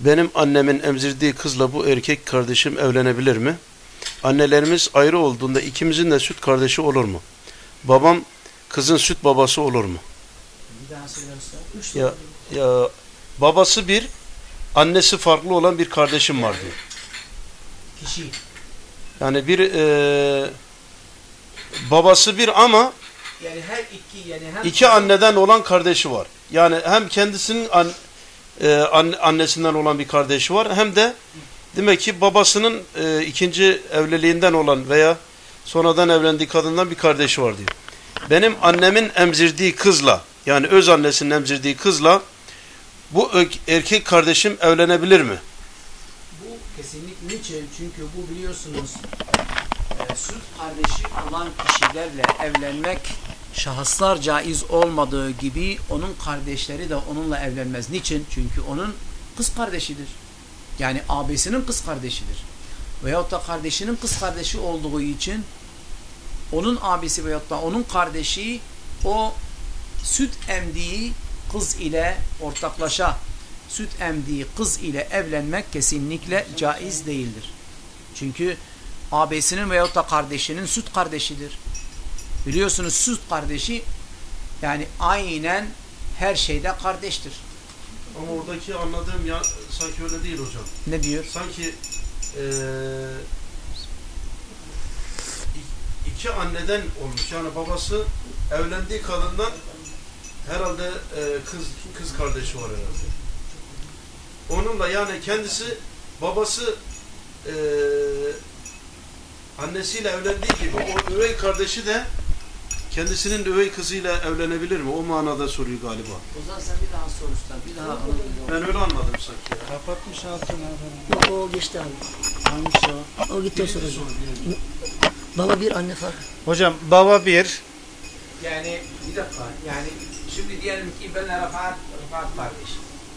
Benim annemin emzirdiği kızla bu erkek kardeşim evlenebilir mi? Annelerimiz ayrı olduğunda ikimizin de süt kardeşi olur mu? Babam kızın süt babası olur mu? Ya, ya babası bir, annesi farklı olan bir kardeşim var diyor. Kişi. Yani bir e, babası bir ama Yani her iki yani hem iki anneden olan kardeşi var. Yani hem kendisinin an, e, an- annesinden olan bir kardeşi var hem de demek ki babasının e, ikinci evliliğinden olan veya sonradan evlendiği kadından bir kardeşi var diyor. Benim annemin emzirdiği kızla yani öz annesinin emzirdiği kızla bu erkek kardeşim evlenebilir mi? Bu kesinlikle niçin? Çünkü bu biliyorsunuz e, süt kardeşi olan kişilerle evlenmek şahıslar caiz olmadığı gibi onun kardeşleri de onunla evlenmez. Niçin? Çünkü onun kız kardeşidir. Yani abisinin kız kardeşidir. Veyahut da kardeşinin kız kardeşi olduğu için onun abisi veyahut da onun kardeşi o süt emdiği kız ile ortaklaşa süt emdiği kız ile evlenmek kesinlikle caiz değildir. Çünkü abisinin veyahut da kardeşinin süt kardeşidir. Biliyorsunuz süt kardeşi yani aynen her şeyde kardeştir. Ama oradaki anladığım ya sanki öyle değil hocam. Ne diyor? sanki eee, i- iki anneden olmuş. Yani babası evlendiği kadından herhalde eee, kız kız kardeşi var herhalde. Onunla yani kendisi babası eee, annesiyle evlendiği gibi o üvey kardeşi de kendisinin üvey kızıyla evlenebilir mi? O manada soruyor galiba. O zaman sen bir daha sor usta. Bir daha Ben öyle anladım sanki. ya. Kapatmış altını adam. Yok o geçti abi. Hangisi o? O gitti o sırada. Baba bir anne farkı. Hocam baba bir. Yani bir dakika yani şimdi diyelim ki ben Rafat, Rafat kardeş.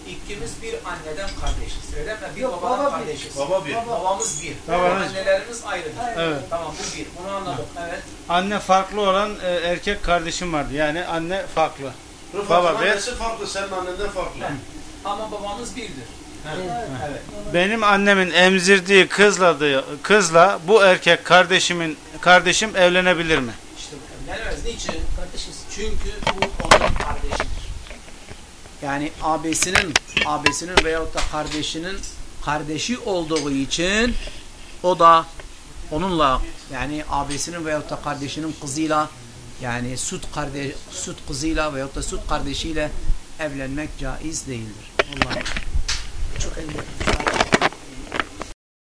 İkimiz bir anneden kardeşiz. Öyle mi? Bir babadan kardeşiz. Baba bir. Babamız bir. Babamız- Annelerimiz ayrıdır. Evet. Tamam bu bir. Bunu anladık. Evet. Anne farklı olan e, erkek kardeşim vardı. Yani anne farklı. Rıfat'ın Baba bir. annesi farklı, senin annenden farklı. Ama babamız birdir. Evet. Benim annemin emzirdiği kızla kızla bu erkek kardeşimin kardeşim evlenebilir mi? İşte bu evlenemez. Niçin? Kardeşiz. Çünkü bu onun kardeşidir. Yani abisinin, abisinin veyahut da kardeşinin kardeşi olduğu için o da onunla yani abisinin veyahut da kardeşinin kızıyla yani süt kardeş süt kızıyla veyahut da süt kardeşiyle evlenmek caiz değildir. Vallahi. Çok elli.